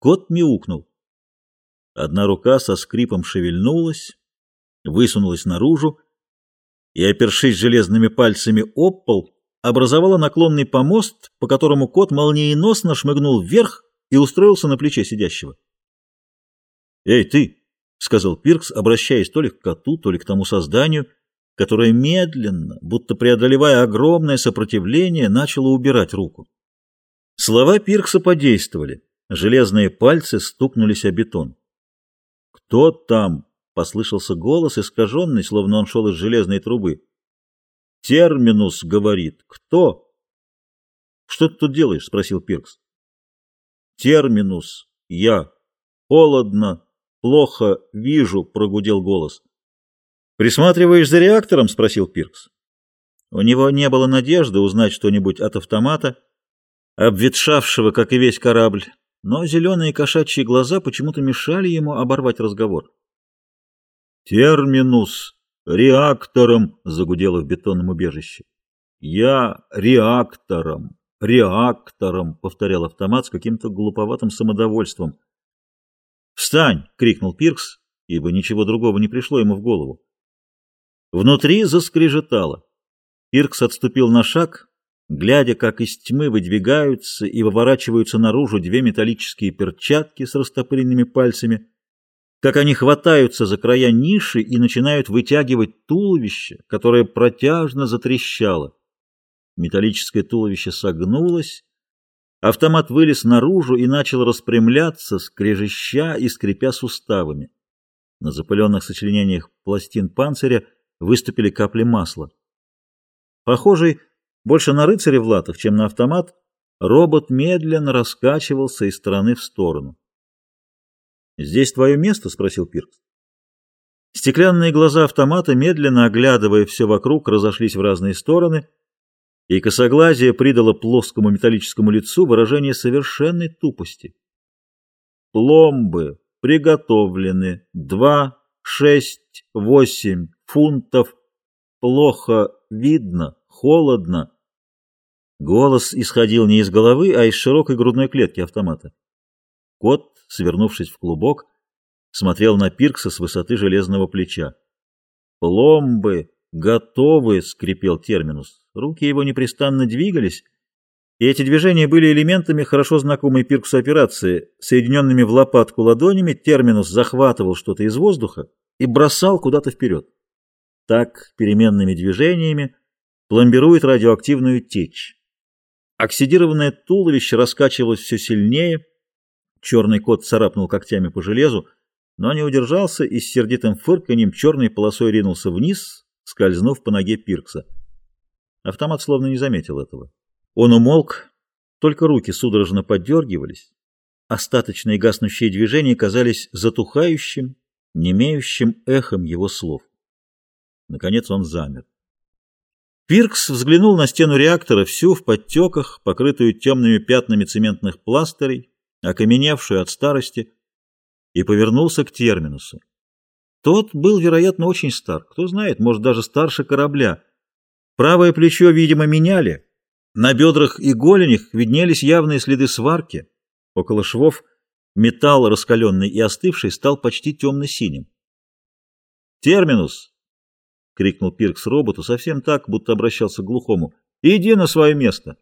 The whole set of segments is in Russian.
Кот мяукнул. Одна рука со скрипом шевельнулась, высунулась наружу и, опершись железными пальцами об пол, образовала наклонный помост, по которому кот молниеносно шмыгнул вверх и устроился на плече сидящего. «Эй, ты!» — сказал Пиркс, обращаясь то ли к коту, то ли к тому созданию, которое медленно, будто преодолевая огромное сопротивление, начало убирать руку. Слова Пиркса подействовали. Железные пальцы стукнулись о бетон. «Кто там?» — послышался голос, искаженный, словно он шел из железной трубы. «Терминус», — говорит. «Кто?» «Что ты тут делаешь?» — спросил Пиркс. «Терминус. Я. Холодно. Плохо. Вижу», — прогудел голос. «Присматриваешь за реактором?» — спросил Пиркс. У него не было надежды узнать что-нибудь от автомата, обветшавшего, как и весь корабль, но зеленые кошачьи глаза почему-то мешали ему оборвать разговор. «Терминус! Реактором!» — загудело в бетонном убежище. «Я реактором! Реактором!» — повторял автомат с каким-то глуповатым самодовольством. «Встань!» — крикнул Пиркс, ибо ничего другого не пришло ему в голову. Внутри заскрежетало. Пиркс отступил на шаг, глядя, как из тьмы выдвигаются и выворачиваются наружу две металлические перчатки с растопыренными пальцами, как они хватаются за края ниши и начинают вытягивать туловище, которое протяжно затрещало. Металлическое туловище согнулось, автомат вылез наружу и начал распрямляться, скрежеща и скрипя суставами. На запыленных сочленениях пластин панциря выступили капли масла. Похожий больше на рыцаря в латах, чем на автомат, робот медленно раскачивался из стороны в сторону. «Здесь твое место?» — спросил Пиркс. Стеклянные глаза автомата, медленно оглядывая все вокруг, разошлись в разные стороны, и косоглазие придало плоскому металлическому лицу выражение совершенной тупости. «Пломбы приготовлены. Два, шесть, восемь фунтов. Плохо видно, холодно». Голос исходил не из головы, а из широкой грудной клетки автомата. Кот свернувшись в клубок, смотрел на Пиркса с высоты железного плеча. «Пломбы! Готовы!» — скрипел терминус. Руки его непрестанно двигались, и эти движения были элементами хорошо знакомой Пирксу операции. Соединенными в лопатку ладонями терминус захватывал что-то из воздуха и бросал куда-то вперед. Так, переменными движениями, пломбирует радиоактивную течь. Оксидированное туловище раскачивалось все сильнее, Черный кот царапнул когтями по железу, но не удержался и с сердитым фырканьем черной полосой ринулся вниз, скользнув по ноге Пиркса. Автомат словно не заметил этого. Он умолк, только руки судорожно поддергивались. Остаточные гаснущие движения казались затухающим, немеющим эхом его слов. Наконец он замер. Пиркс взглянул на стену реактора, всю в подтеках, покрытую темными пятнами цементных пластырей, окаменевшую от старости, и повернулся к терминусу. Тот был, вероятно, очень стар, кто знает, может, даже старше корабля. Правое плечо, видимо, меняли. На бедрах и голенях виднелись явные следы сварки. Около швов металл, раскаленный и остывший, стал почти темно-синим. «Терминус!» — крикнул Пиркс роботу, совсем так, будто обращался к глухому. «Иди на свое место!»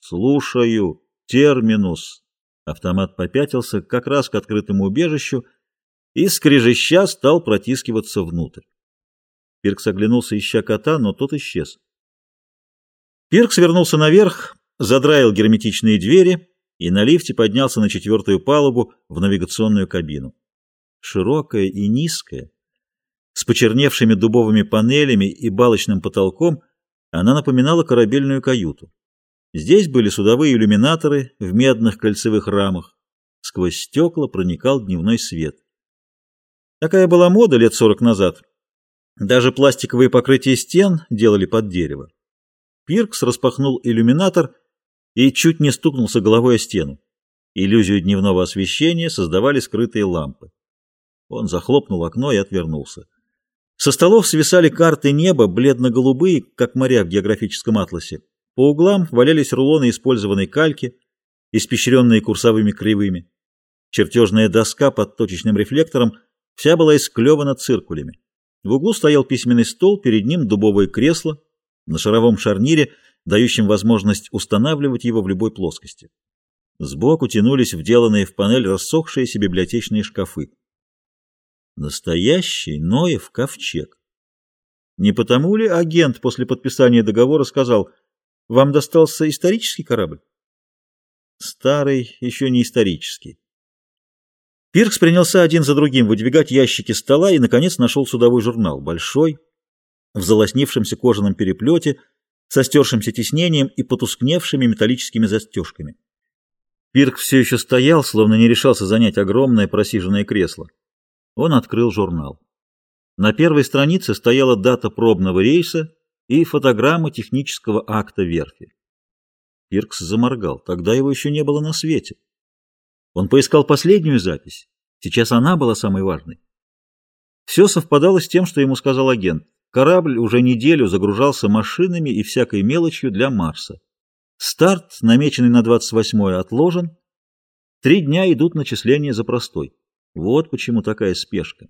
«Слушаю, терминус!» Автомат попятился как раз к открытому убежищу и, скрежеща, стал протискиваться внутрь. Пиркс оглянулся, ища кота, но тот исчез. Пиркс вернулся наверх, задраил герметичные двери и на лифте поднялся на четвертую палубу в навигационную кабину. Широкая и низкая, с почерневшими дубовыми панелями и балочным потолком, она напоминала корабельную каюту. Здесь были судовые иллюминаторы в медных кольцевых рамах. Сквозь стекла проникал дневной свет. Такая была мода лет сорок назад. Даже пластиковые покрытия стен делали под дерево. Пиркс распахнул иллюминатор и чуть не стукнулся головой о стену. Иллюзию дневного освещения создавали скрытые лампы. Он захлопнул окно и отвернулся. Со столов свисали карты неба, бледно-голубые, как моря в географическом атласе. По углам валялись рулоны использованной кальки, испещренные курсовыми кривыми. Чертежная доска под точечным рефлектором вся была исклевана циркулями. В углу стоял письменный стол, перед ним дубовое кресло на шаровом шарнире, дающем возможность устанавливать его в любой плоскости. Сбоку тянулись вделанные в панель рассохшиеся библиотечные шкафы. Настоящий Ноев ковчег. Не потому ли агент после подписания договора сказал, вам достался исторический корабль? Старый, еще не исторический. Пиркс принялся один за другим выдвигать ящики стола и, наконец, нашел судовой журнал, большой, в залоснившемся кожаном переплете, со стершимся тиснением и потускневшими металлическими застежками. Пирк все еще стоял, словно не решался занять огромное просиженное кресло. Он открыл журнал. На первой странице стояла дата пробного рейса и фотограмма технического акта верфи. Пиркс заморгал. Тогда его еще не было на свете. Он поискал последнюю запись. Сейчас она была самой важной. Все совпадало с тем, что ему сказал агент. Корабль уже неделю загружался машинами и всякой мелочью для Марса. Старт, намеченный на 28-е, отложен. Три дня идут начисления за простой. Вот почему такая спешка.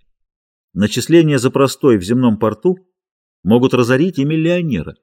Начисления за простой в земном порту могут разорить и миллионера.